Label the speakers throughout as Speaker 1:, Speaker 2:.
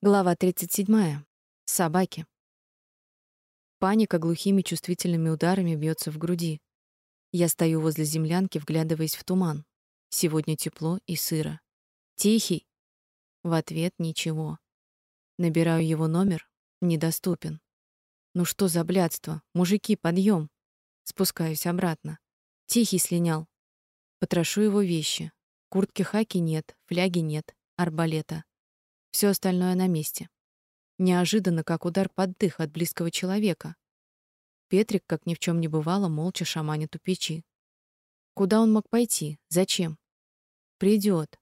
Speaker 1: Глава 37. Собаки. Паника глухими чувствительными ударами бьется в груди. Я стою возле землянки, вглядываясь в туман. Сегодня тепло и сыро. Тихий. В ответ ничего. Набираю его номер. Недоступен. Ну что за блядство? Мужики, подъем. Спускаюсь обратно. Тихий слинял. Потрошу его вещи. Куртки хаки нет, фляги нет, арбалета. Все остальное на месте. Неожиданно, как удар под дых от близкого человека. Петрик, как ни в чем не бывало, молча шаманит у печи. Куда он мог пойти? Зачем? Придет.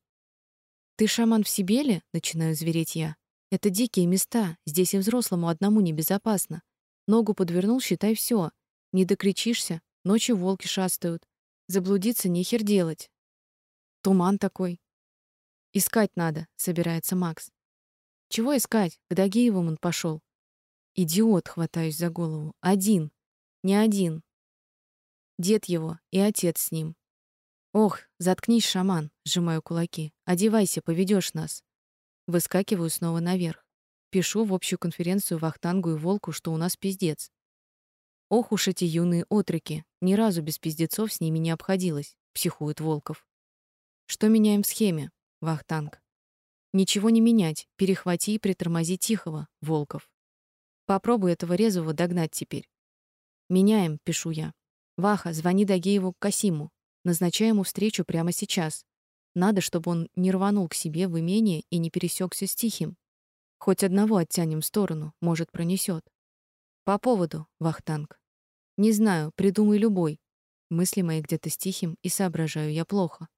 Speaker 1: Ты шаман в Сибеле? Начинаю звереть я. Это дикие места, здесь и взрослому одному небезопасно. Ногу подвернул, считай все. Не докричишься, ночью волки шастают. Заблудиться нехер делать. Туман такой. Искать надо, собирается Макс. Чего искать? К Дагиевым он пошел. Идиот, хватаюсь за голову. Один. Не один. Дед его и отец с ним. Ох, заткнись, шаман, сжимаю кулаки. Одевайся, поведешь нас. Выскакиваю снова наверх. Пишу в общую конференцию Вахтангу и Волку, что у нас пиздец. Ох уж эти юные отроки, ни разу без пиздецов с ними не обходилось, психует Волков. Что меняем в схеме, Вахтанг? Ничего не менять, перехвати и притормози Тихого, Волков. Попробуй этого резвого догнать теперь. Меняем, пишу я. Ваха, звони Дагееву к Касиму. Назначай ему встречу прямо сейчас. Надо, чтобы он не рванул к себе в имение и не пересекся с Тихим. Хоть одного оттянем в сторону, может, пронесет. По поводу, Вахтанг. Не знаю, придумай любой. Мысли мои где-то с Тихим, и соображаю я плохо.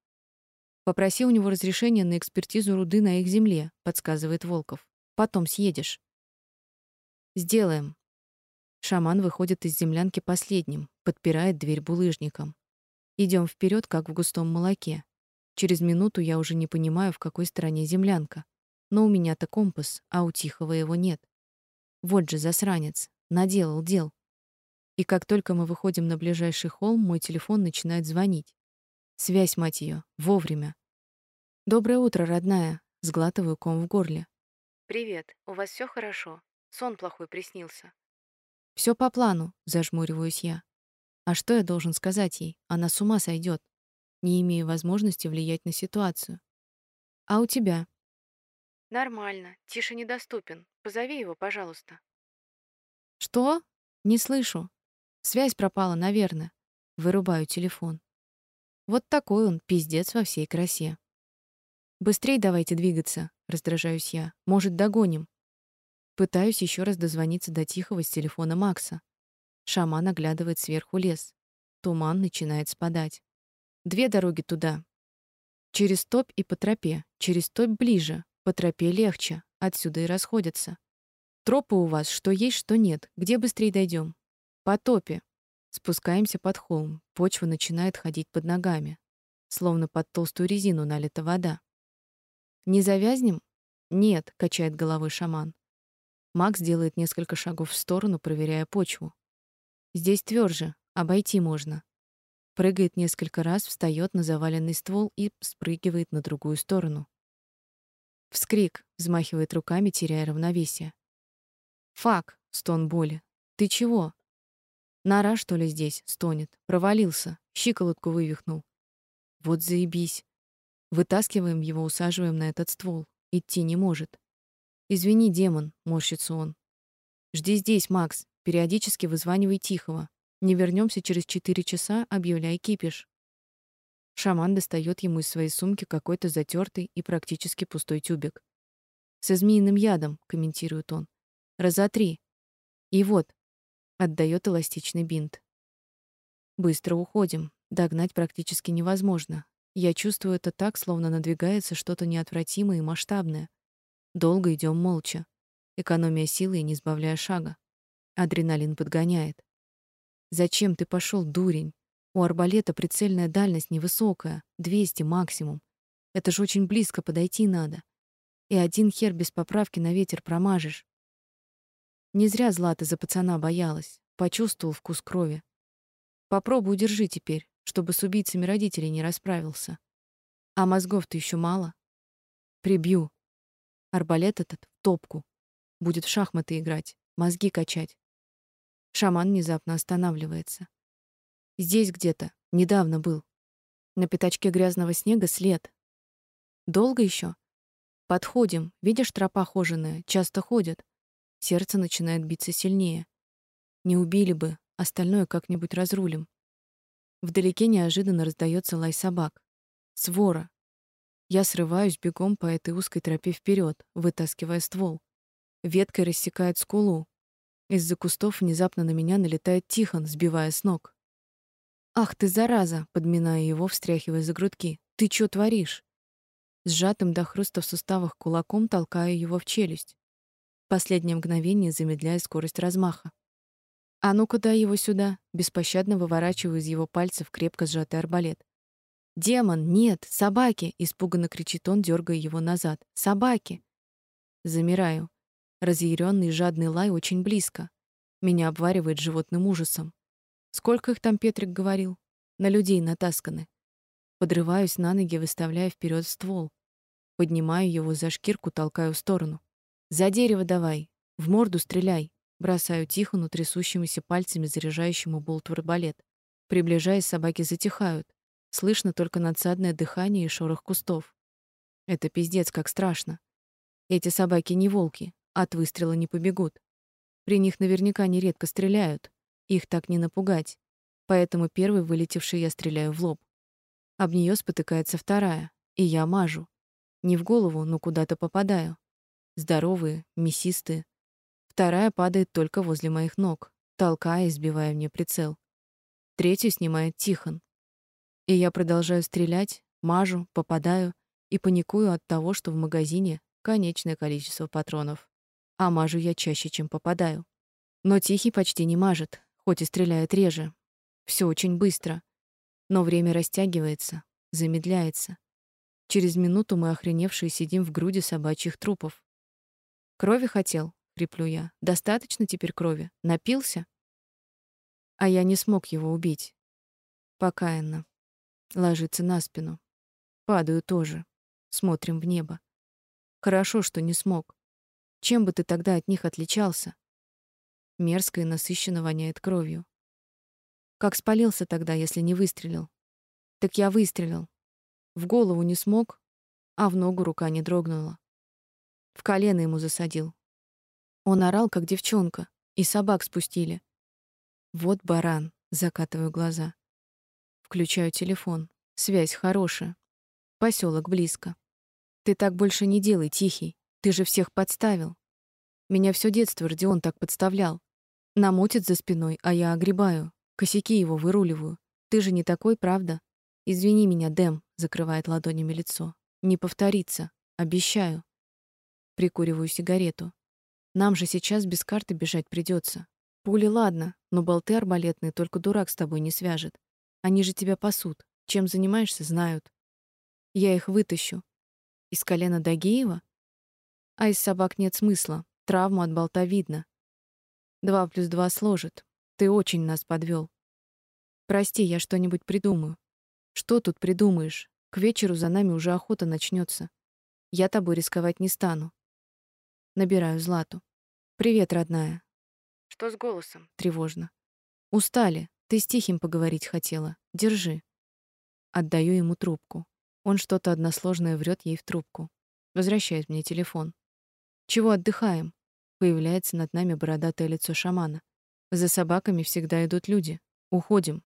Speaker 1: Попроси у него разрешения на экспертизу руды на их земле, подсказывает Волков. Потом съедешь. Сделаем. Шаман выходит из землянки последним, подпирает дверь булыжником. Идем вперед, как в густом молоке. Через минуту я уже не понимаю, в какой стороне землянка. Но у меня-то компас, а у Тихого его нет. Вот же засранец, наделал дел. И как только мы выходим на ближайший холм, мой телефон начинает звонить. Связь, мать ее, вовремя. Доброе утро, родная. Сглатываю ком в горле.
Speaker 2: Привет. У вас все хорошо? Сон плохой приснился.
Speaker 1: Все по плану, зажмуриваюсь я. А что я должен сказать ей? Она с ума сойдет, не имея возможности влиять на ситуацию. А у тебя?
Speaker 2: Нормально. Тише недоступен. Позови его, пожалуйста.
Speaker 1: Что? Не слышу. Связь пропала, наверное. Вырубаю телефон. Вот такой он, пиздец во всей красе. Быстрей давайте двигаться, раздражаюсь я. Может, догоним. Пытаюсь еще раз дозвониться до Тихого с телефона Макса. Шаман оглядывает сверху лес. Туман начинает спадать. Две дороги туда. Через топ и по тропе. Через топ ближе, по тропе легче. Отсюда и расходятся. Тропы у вас что есть, что нет. Где быстрее дойдем? По топе. Спускаемся под холм. Почва начинает ходить под ногами, словно под толстую резину налита вода. Не завязнем? Нет, качает головой шаман. Макс делает несколько шагов в сторону, проверяя почву. Здесь тверже, обойти можно. Прыгает несколько раз, встает на заваленный ствол и спрыгивает на другую сторону. Вскрик, взмахивает руками, теряя равновесие. Фак, стон боли. Ты чего? Нора, что ли, здесь стонет. Провалился, щиколотку вывихнул. Вот заебись. Вытаскиваем его, усаживаем на этот ствол. Идти не может. Извини, демон, морщится он. Жди здесь, Макс. Периодически вызванивай Тихого. Не вернемся через четыре часа, объявляй кипиш. Шаман достает ему из своей сумки какой-то затертый и практически пустой тюбик. Со змеиным ядом, комментирует он. Раза три. И вот, Отдает эластичный бинт. Быстро уходим. Догнать практически невозможно. Я чувствую это так, словно надвигается что-то неотвратимое и масштабное. Долго идем молча, экономия силы и не сбавляя шага. Адреналин подгоняет. Зачем ты пошел, дурень? У арбалета прицельная дальность невысокая, 200 максимум. Это же очень близко подойти надо. И один хер без поправки на ветер промажешь. Не зря Злата за пацана боялась. Почувствовал вкус крови. Попробуй удержи теперь, чтобы с убийцами родителей не расправился. А мозгов-то еще мало. Прибью. Арбалет этот в топку. Будет в шахматы играть, мозги качать. Шаман внезапно останавливается. Здесь где-то, недавно был. На пятачке грязного снега след. Долго еще? Подходим. Видишь, тропа хоженая, часто ходят. Сердце начинает биться сильнее. Не убили бы, остальное как-нибудь разрулим. Вдалеке неожиданно раздается лай собак. Свора. Я срываюсь бегом по этой узкой тропе вперед, вытаскивая ствол. Веткой рассекает скулу. Из-за кустов внезапно на меня налетает Тихон, сбивая с ног. «Ах ты, зараза!» — подминая его, встряхивая за грудки. «Ты что творишь?» Сжатым до хруста в суставах кулаком толкаю его в челюсть. Последнее мгновение замедляя скорость размаха. «А ну-ка дай его сюда!» Беспощадно выворачиваю из его пальцев крепко сжатый арбалет. «Демон! Нет! Собаки!» — испуганно кричит он, дергая его назад. «Собаки!» Замираю. Разъяренный жадный лай очень близко. Меня обваривает животным ужасом. Сколько их там Петрик говорил? На людей натасканы. Подрываюсь на ноги, выставляя вперед ствол. Поднимаю его за шкирку, толкаю в сторону. «За дерево давай! В морду стреляй!» Бросаю Тихону трясущимися пальцами заряжающему болт в арбалет. Приближаясь, собаки затихают. Слышно только надсадное дыхание и шорох кустов. Это пиздец, как страшно. Эти собаки не волки, от выстрела не побегут. При них наверняка нередко стреляют. Их так не напугать. Поэтому первый вылетевший я стреляю в лоб. Об нее спотыкается вторая, и я мажу. Не в голову, но куда-то попадаю. Здоровые, мясистые. Вторая падает только возле моих ног, толкая и сбивая мне прицел. Третью снимает Тихон. И я продолжаю стрелять, мажу, попадаю и паникую от того, что в магазине конечное количество патронов. А мажу я чаще, чем попадаю. Но Тихий почти не мажет, хоть и стреляет реже. Все очень быстро. Но время растягивается, замедляется. Через минуту мы охреневшие сидим в груди собачьих трупов. Крови хотел, хриплю я. Достаточно теперь крови. Напился? А я не смог его убить. Покаянно. Ложится на спину. Падаю тоже. Смотрим в небо. Хорошо, что не смог. Чем бы ты тогда от них отличался? Мерзко и насыщенно воняет кровью. Как спалился тогда, если не выстрелил? Так я выстрелил. В голову не смог, а в ногу рука не дрогнула. В колено ему засадил. Он орал, как девчонка, и собак спустили. Вот баран, закатываю глаза. Включаю телефон. Связь хорошая. Поселок близко. Ты так больше не делай, тихий. Ты же всех подставил. Меня все детство Родион так подставлял. Намотит за спиной, а я огребаю. Косяки его выруливаю. Ты же не такой, правда? Извини меня, Дэм, закрывает ладонями лицо. Не повторится, обещаю. Прикуриваю сигарету. Нам же сейчас без карты бежать придется. Пули ладно, но болты арбалетные только дурак с тобой не свяжет. Они же тебя пасут. Чем занимаешься, знают. Я их вытащу. Из колена Дагеева? А из собак нет смысла. Травму от болта видно. Два плюс два сложит. Ты очень нас подвел. Прости, я что-нибудь придумаю. Что тут придумаешь? К вечеру за нами уже охота начнется. Я тобой рисковать не стану. Набираю Злату. Привет, родная.
Speaker 2: Что с голосом?
Speaker 1: Тревожно. Устали. Ты с Тихим поговорить хотела. Держи. Отдаю ему трубку. Он что-то односложное врет ей в трубку. Возвращает мне телефон. Чего отдыхаем? Появляется над нами бородатое лицо шамана. За собаками всегда идут люди. Уходим.